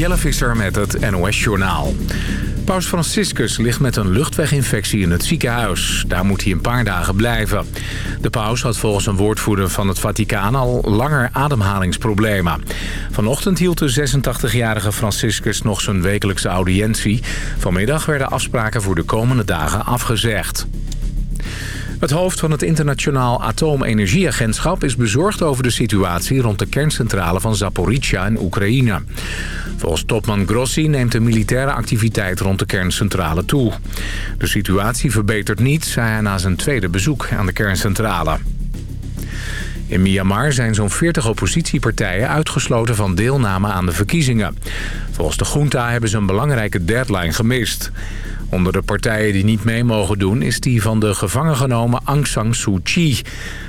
Jelle Visser met het NOS-journaal. Paus Franciscus ligt met een luchtweginfectie in het ziekenhuis. Daar moet hij een paar dagen blijven. De paus had volgens een woordvoerder van het Vaticaan al langer ademhalingsproblemen. Vanochtend hield de 86-jarige Franciscus nog zijn wekelijkse audiëntie. Vanmiddag werden afspraken voor de komende dagen afgezegd. Het hoofd van het Internationaal Atoomenergieagentschap is bezorgd over de situatie rond de kerncentrale van Zaporizhia in Oekraïne. Volgens topman Grossi neemt de militaire activiteit rond de kerncentrale toe. De situatie verbetert niet, zei hij na zijn tweede bezoek aan de kerncentrale. In Myanmar zijn zo'n 40 oppositiepartijen uitgesloten van deelname aan de verkiezingen. Volgens de junta hebben ze een belangrijke deadline gemist. Onder de partijen die niet mee mogen doen is die van de gevangen genomen Aung San Suu Kyi.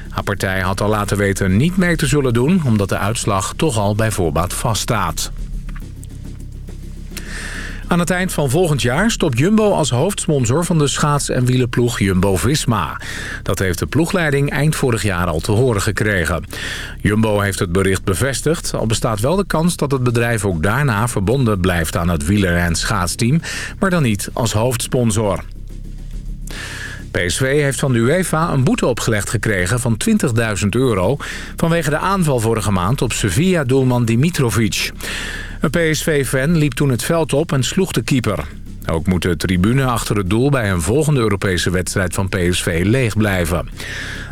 Haar partij had al laten weten niet mee te zullen doen... omdat de uitslag toch al bij voorbaat vaststaat. Aan het eind van volgend jaar stopt Jumbo als hoofdsponsor van de schaats- en wielenploeg Jumbo-Visma. Dat heeft de ploegleiding eind vorig jaar al te horen gekregen. Jumbo heeft het bericht bevestigd, al bestaat wel de kans dat het bedrijf ook daarna verbonden blijft aan het wieler- en schaatsteam, maar dan niet als hoofdsponsor. PSV heeft van de UEFA een boete opgelegd gekregen van 20.000 euro... vanwege de aanval vorige maand op Sevilla-doelman Dimitrovic. Een PSV-fan liep toen het veld op en sloeg de keeper. Ook moet de tribune achter het doel bij een volgende Europese wedstrijd van PSV leeg blijven.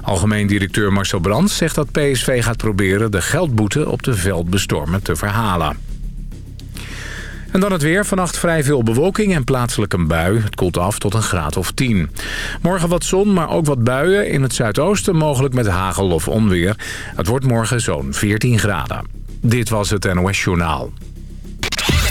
Algemeen directeur Marcel Brands zegt dat PSV gaat proberen de geldboete op de veldbestormer te verhalen. En dan het weer. Vannacht vrij veel bewolking en plaatselijk een bui. Het koelt af tot een graad of 10. Morgen wat zon, maar ook wat buien. In het zuidoosten mogelijk met hagel of onweer. Het wordt morgen zo'n 14 graden. Dit was het NOS Journaal.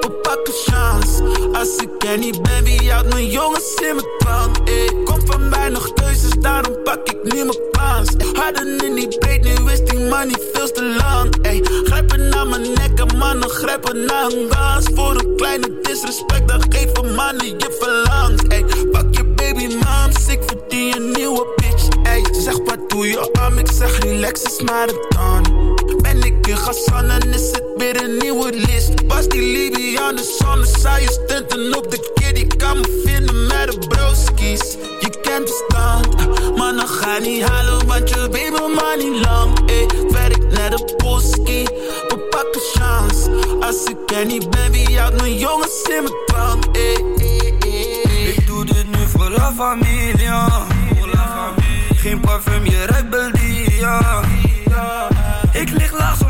We pakken chance. Als ik er niet ben, wie houdt mijn jongens in mijn drank? Ey, kom van mij nog keuzes, daarom pak ik nu mijn kans. Harden in die breed, nu is die money veel te lang. Grijp grijpen naar mijn nek en mannen grijpen naar een gans. Voor een kleine disrespect, dan geef een mannen je verlangt. Ey, pak je baby moms, ik verdien een nieuwe bitch. Ey, zeg wat doe je arm, ik zeg relax, is maar een dan. En ik in Gassan en is het weer een nieuwe list. Was die Libianus zonder saaie stunten op de kid. Die kan me vinden met de broskies. Je kent de stand, maar dan ga niet halen, want je weet me maar niet lang. Ey, ik naar de boski, we pakken chance. Als ik er niet ben, wie houdt mijn jongens in mijn drank? Eh, eh, eh, ik doe dit nu voor la familia. Voor la familia. Geen parfum, je rebeldia. last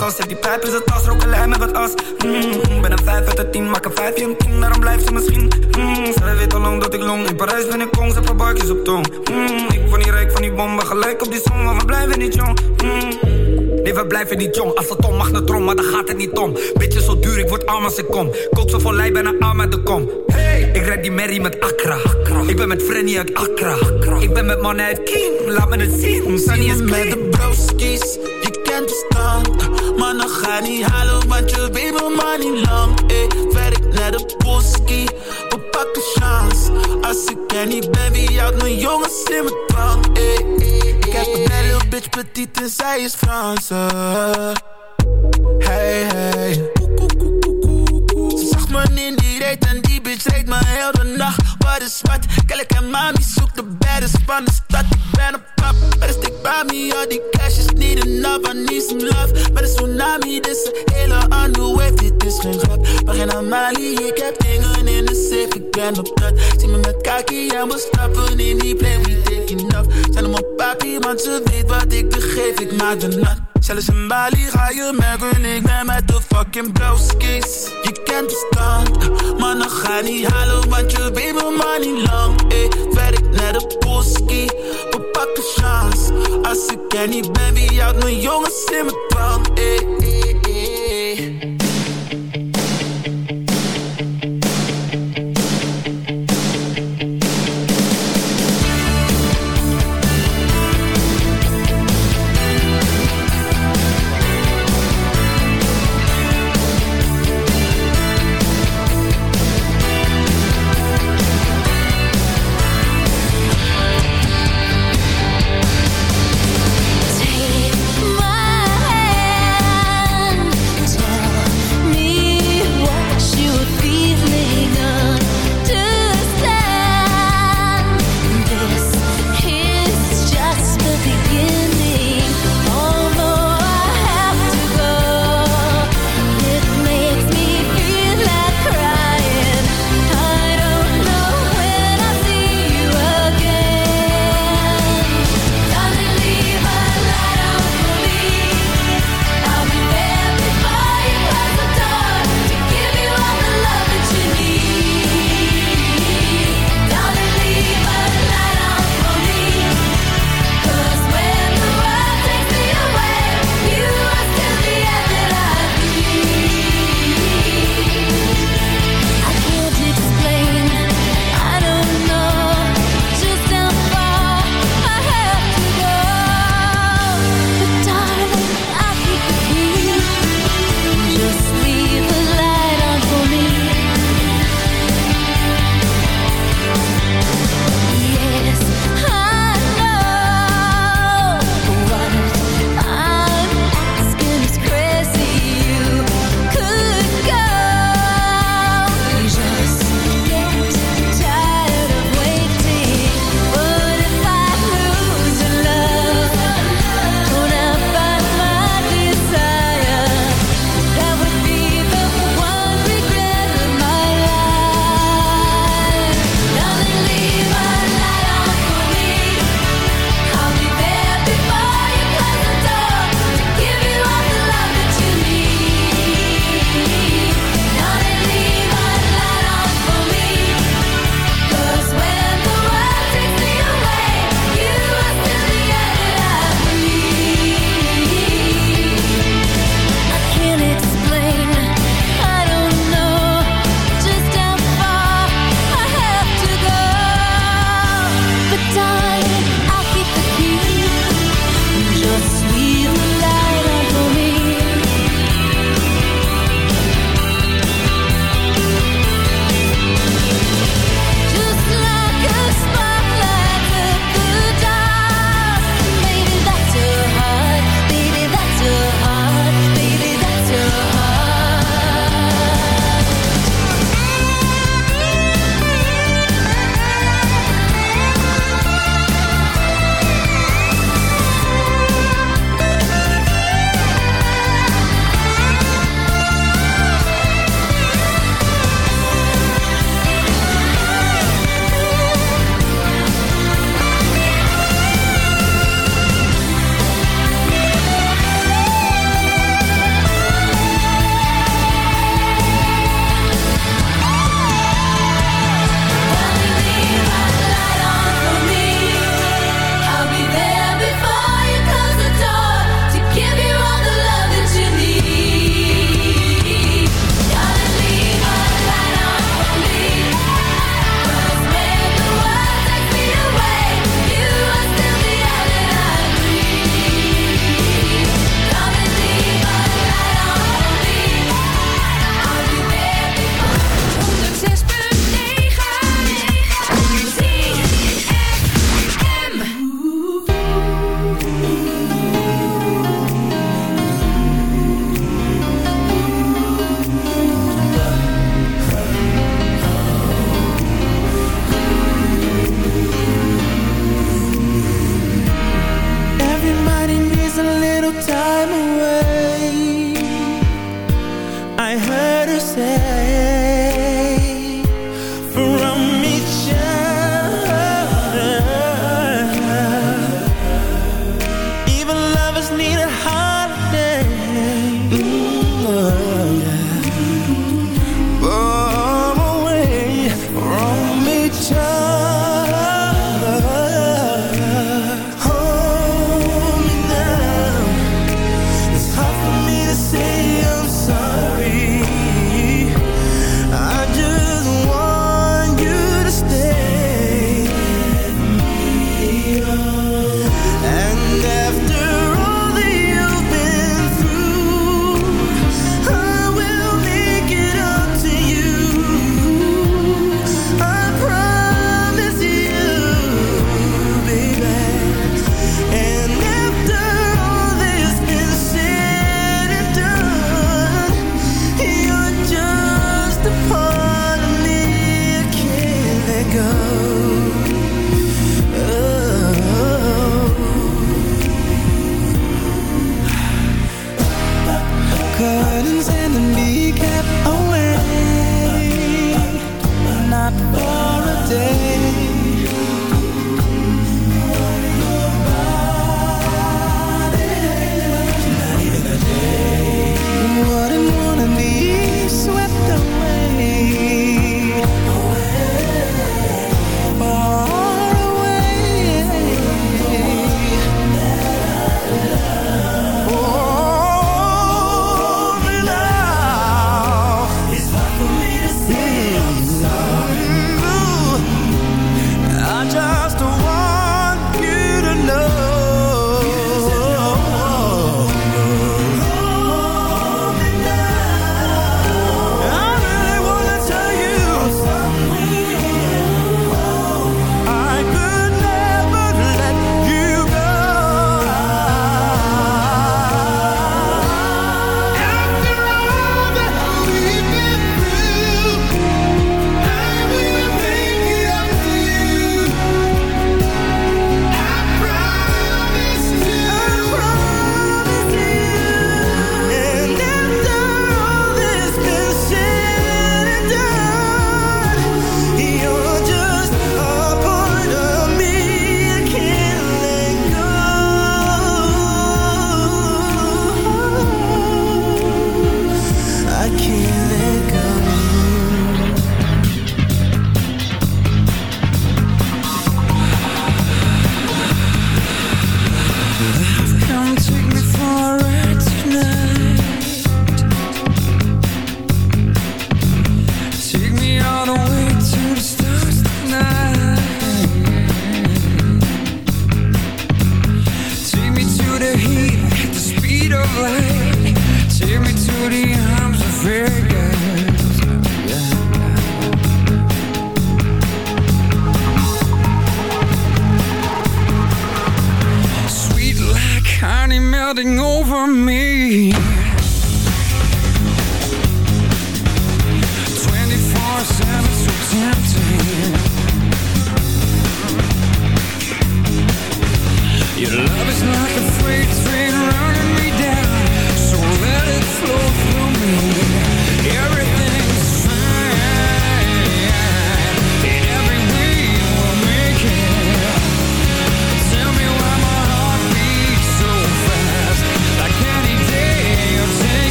grijp is het as, roken lijm met wat as mm, Ben een 5 uit de 10, maak een 5 een 10 Daarom blijft ze misschien mm, Zij weet al lang dat ik long In Parijs ben ik kong, ze paar barkjes op tong mm, Ik van die rijk van die bommen Gelijk op die zon, maar we blijven niet jong mm, Nee, we blijven niet jong. Als het om mag naar trom, maar dan gaat het niet om. Beetje zo duur, ik word arm als ik kom. Kook zo van lijn, bijna arm uit de kom. Hey, ik rijd die Mary met Accra. Ik ben met Frenny uit Accra. Ik ben met mannen uit King, laat me het zien. Sunny is met de broskies, stand. Mannen ga niet halen, want je weet mijn money lang. Ey, werk naar de boski, we pakken chance. Als ik er niet ben, wie houdt mijn jongens in mijn drank? Ik heb een belle bitch petite en zij is Franse. Hey, hey. Ze zag me in die reet en die bitch reed me heel de nacht. Kijk en mami zoekt de baddest van de stad. Ik ben een pap, maar stick bij me. Al die cash is niet enough, I need some love. Maar de tsunami, dit is een hele andere wave. Dit is geen grap, maar geen Amali. Ik heb dingen in de safe, ik ben op dat. Zie me met kaki en we stappen in die plane. We taking off. Zijn op mijn papi, want ze weet wat ik begeef. Ik maak de nat. Zelfs in Bali ga je merken, ik ben met de fucking blauwskis. Je kent de stand, maar dan ga niet halen, want je weet mijn money lang. Eh, werk naar de boski, we pakken chance. Als ik er niet ben, wie houdt mijn jongens in mijn drank? Eh,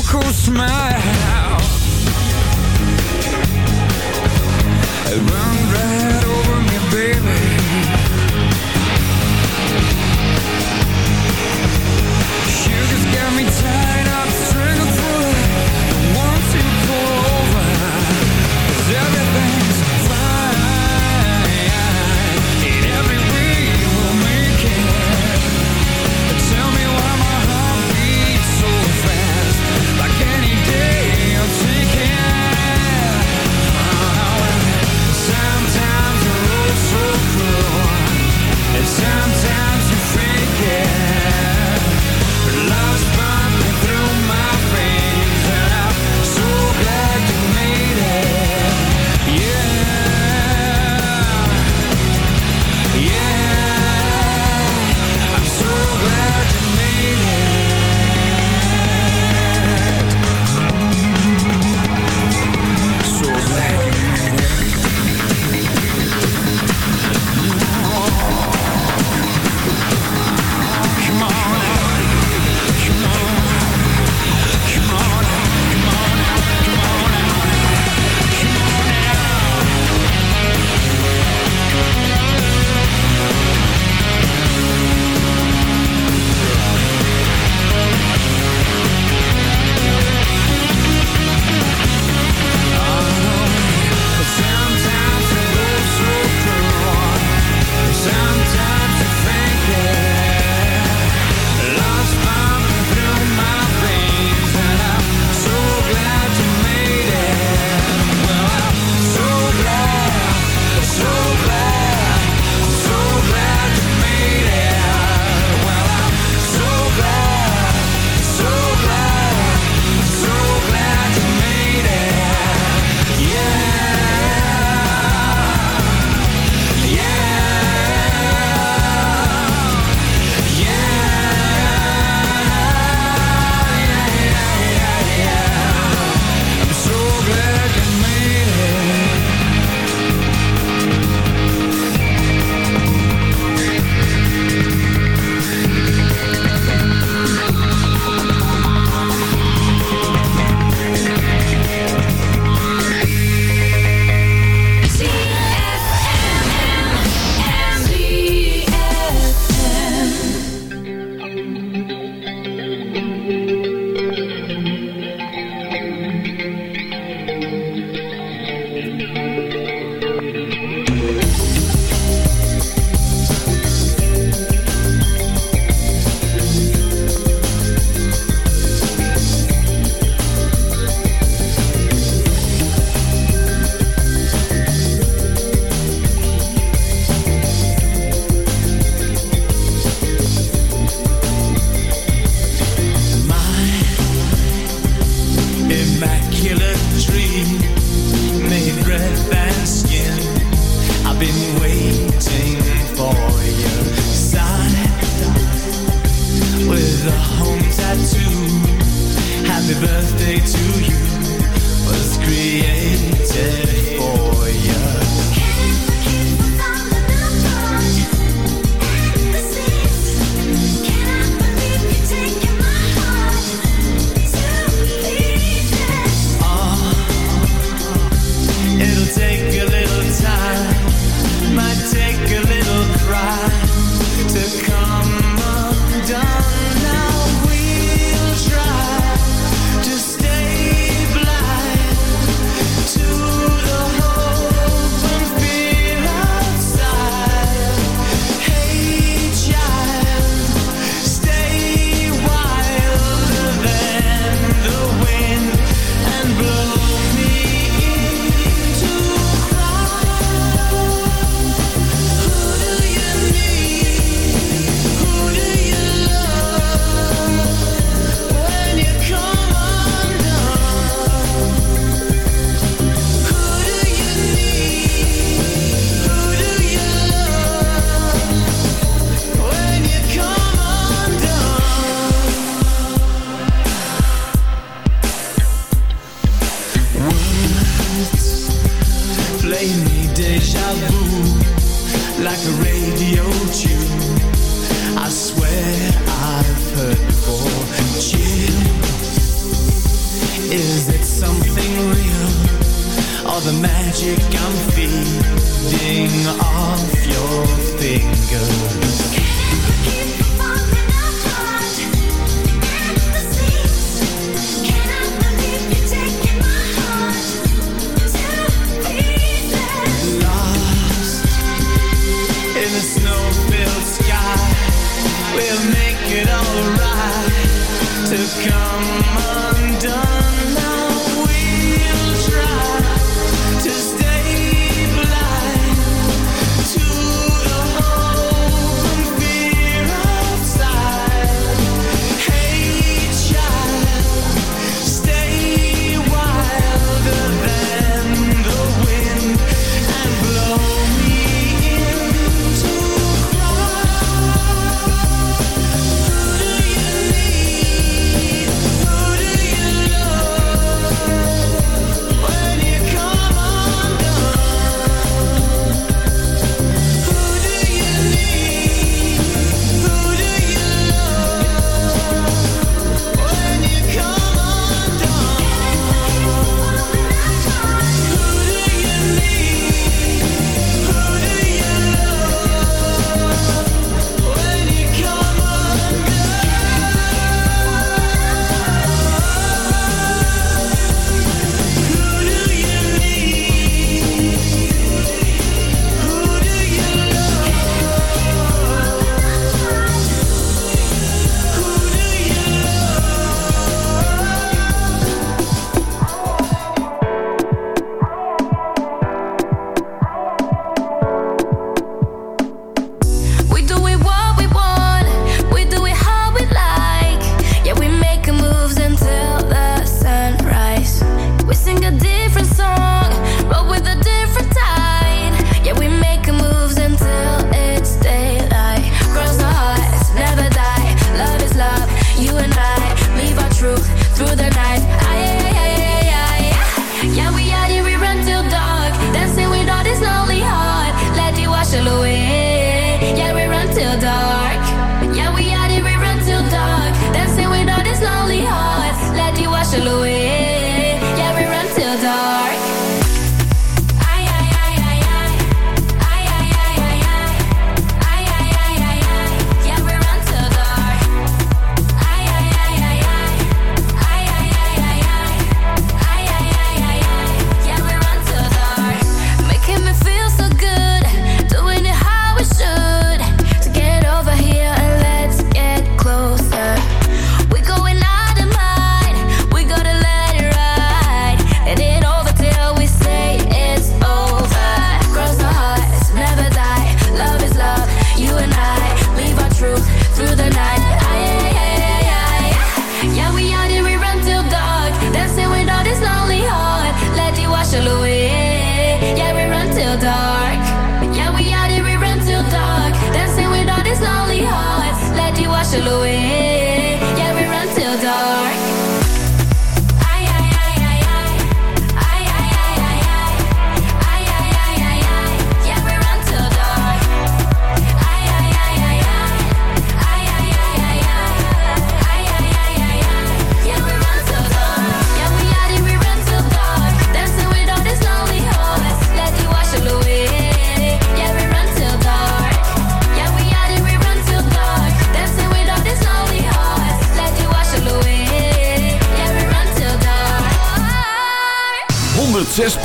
smile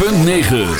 106.9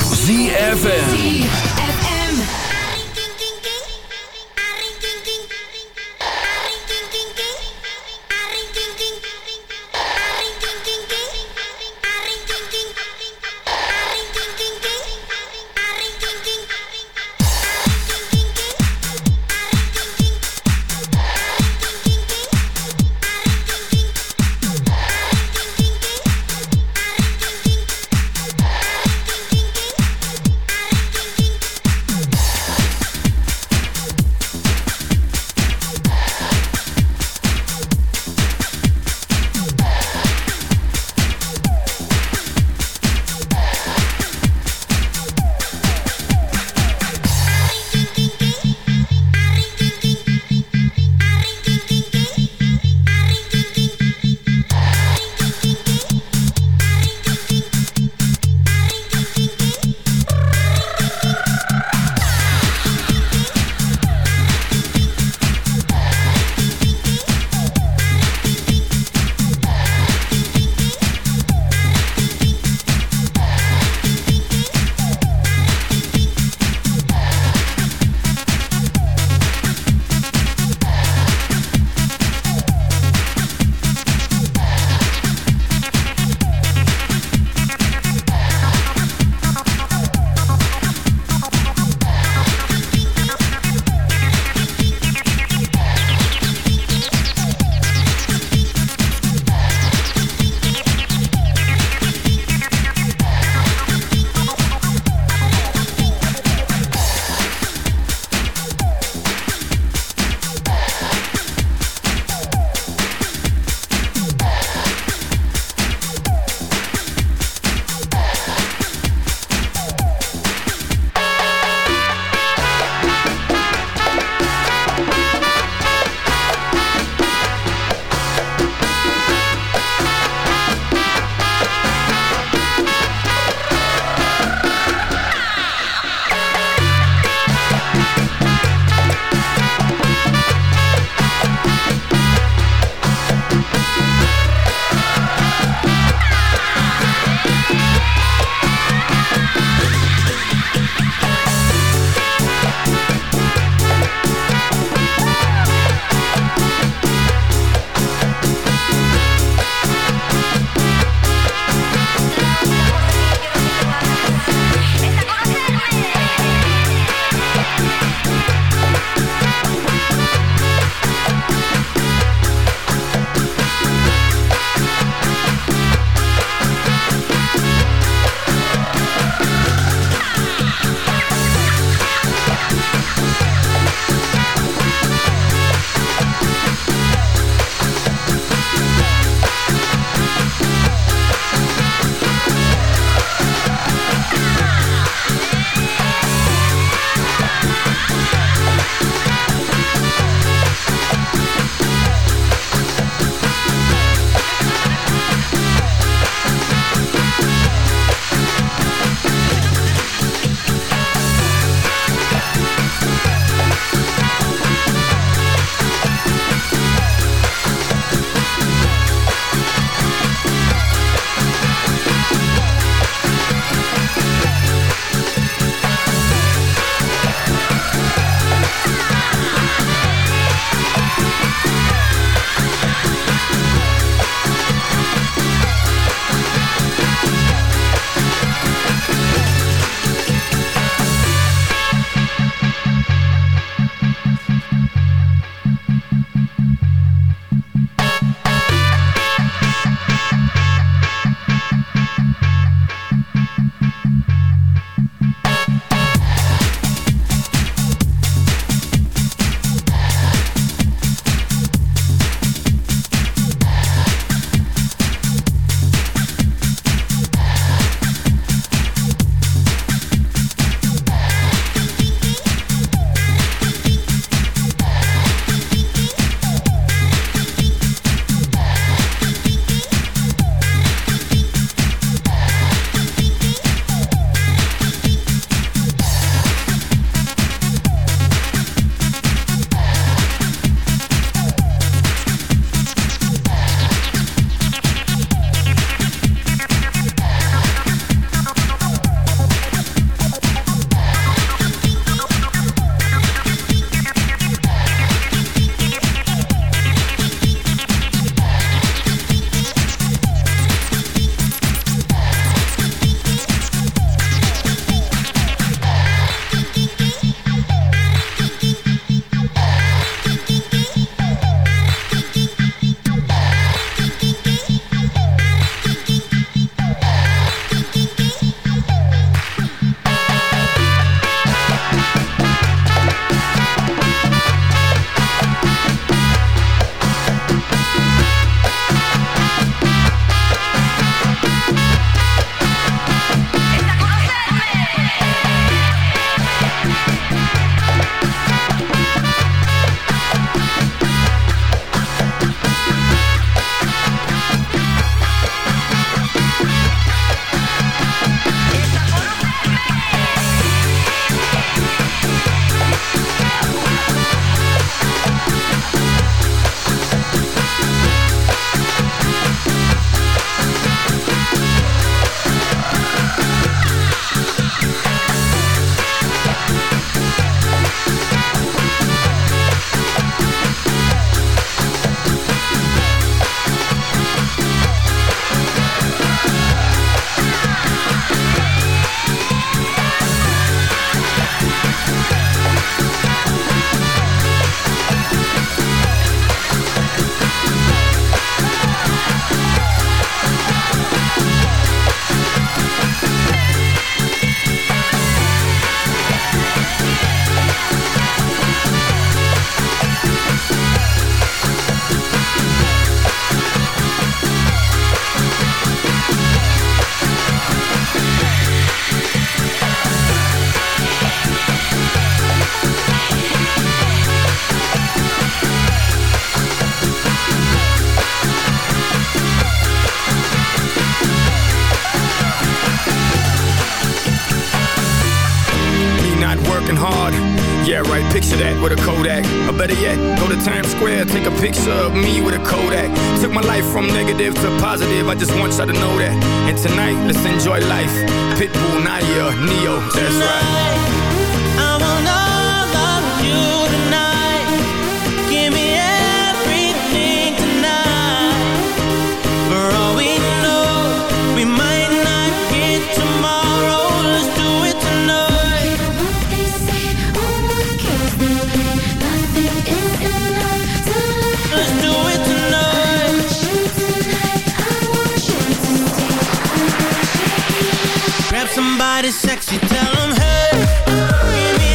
somebody sexy, tell them hey. Give me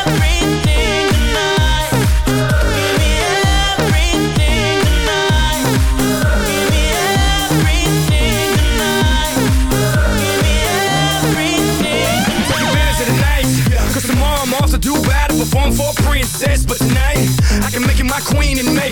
everything tonight. Give me everything tonight. Give me everything tonight. Give me everything Take advantage of the night. Cause tomorrow I'm off to do battle Perform for a princess. But tonight I can make you my queen And make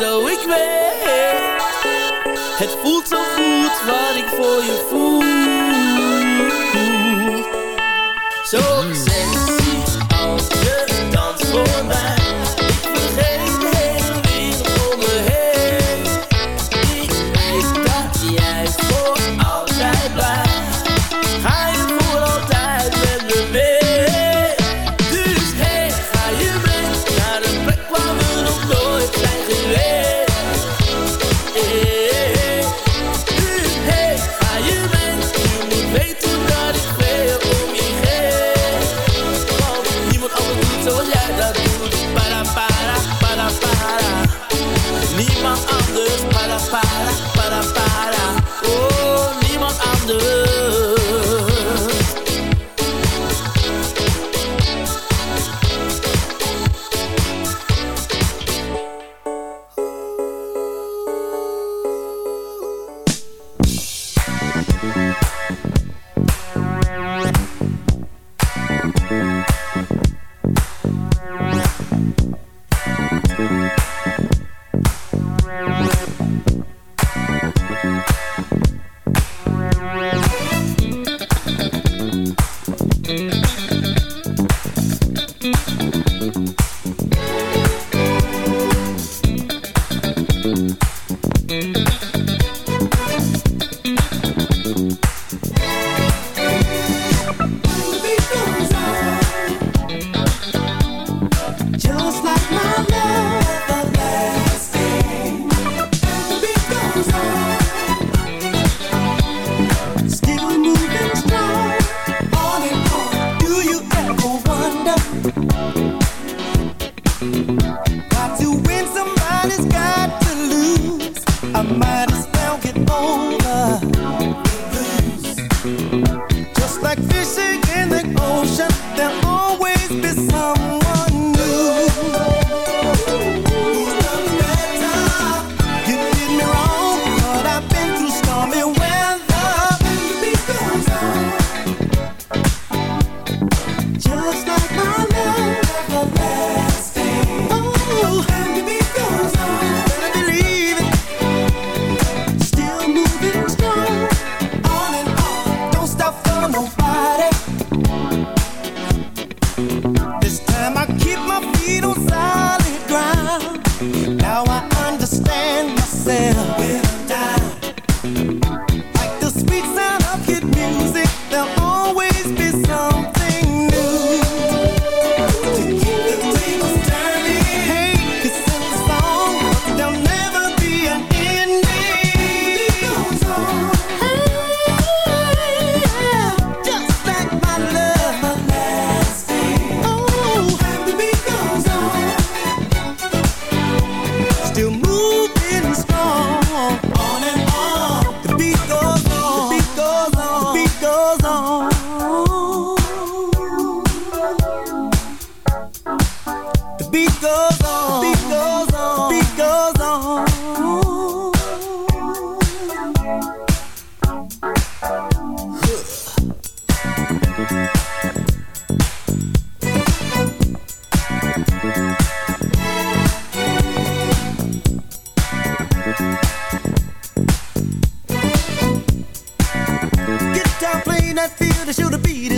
Zou ik weet Het voelt zo goed wat ik voor je voel. to shoot a beat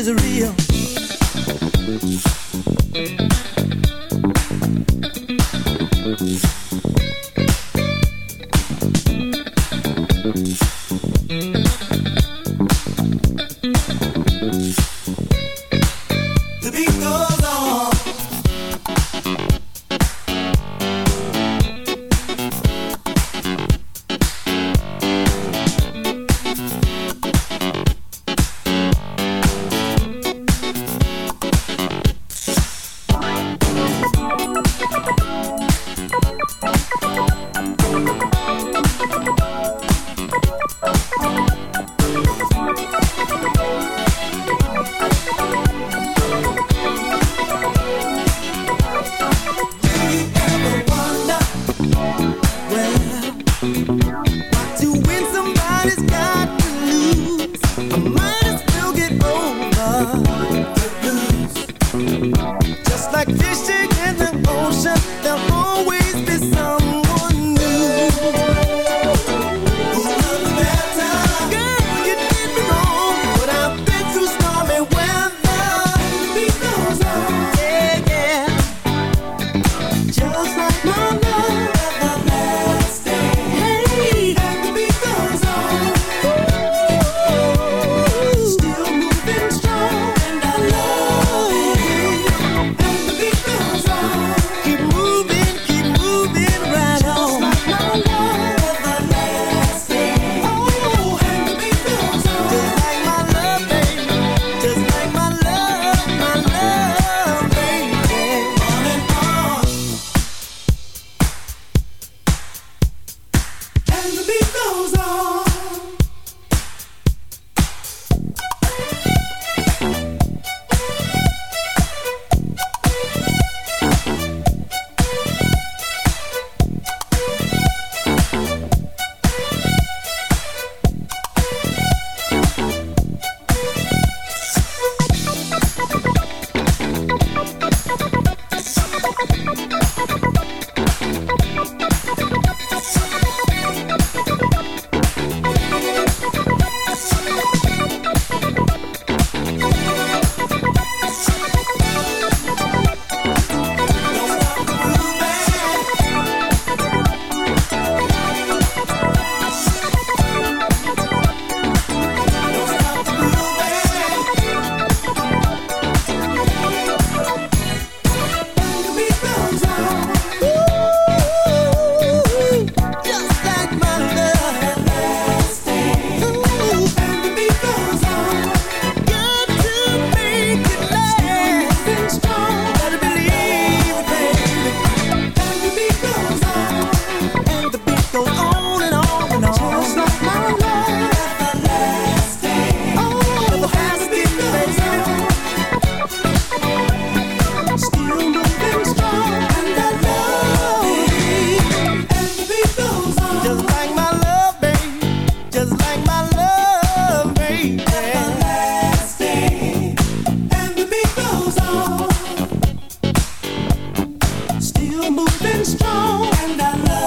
You're moving strong, and I love.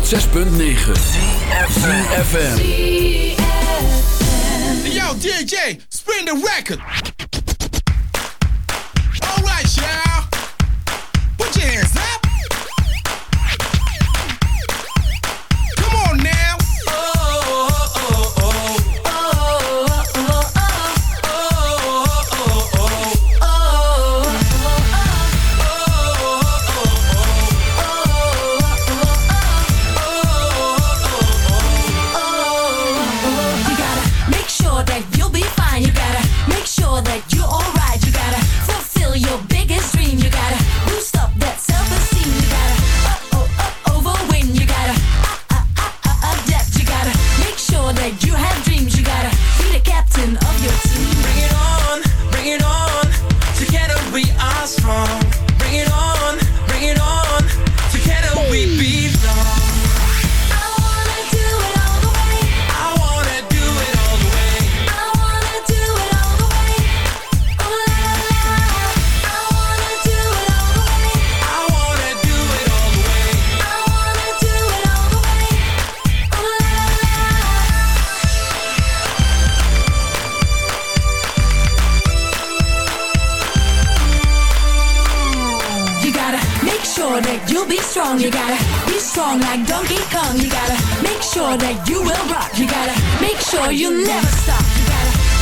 106.9 FM. Yo, DJ, us from strong, you gotta be strong like Donkey Kong. You gotta make sure that you will rock. You gotta make sure you never stop. You gotta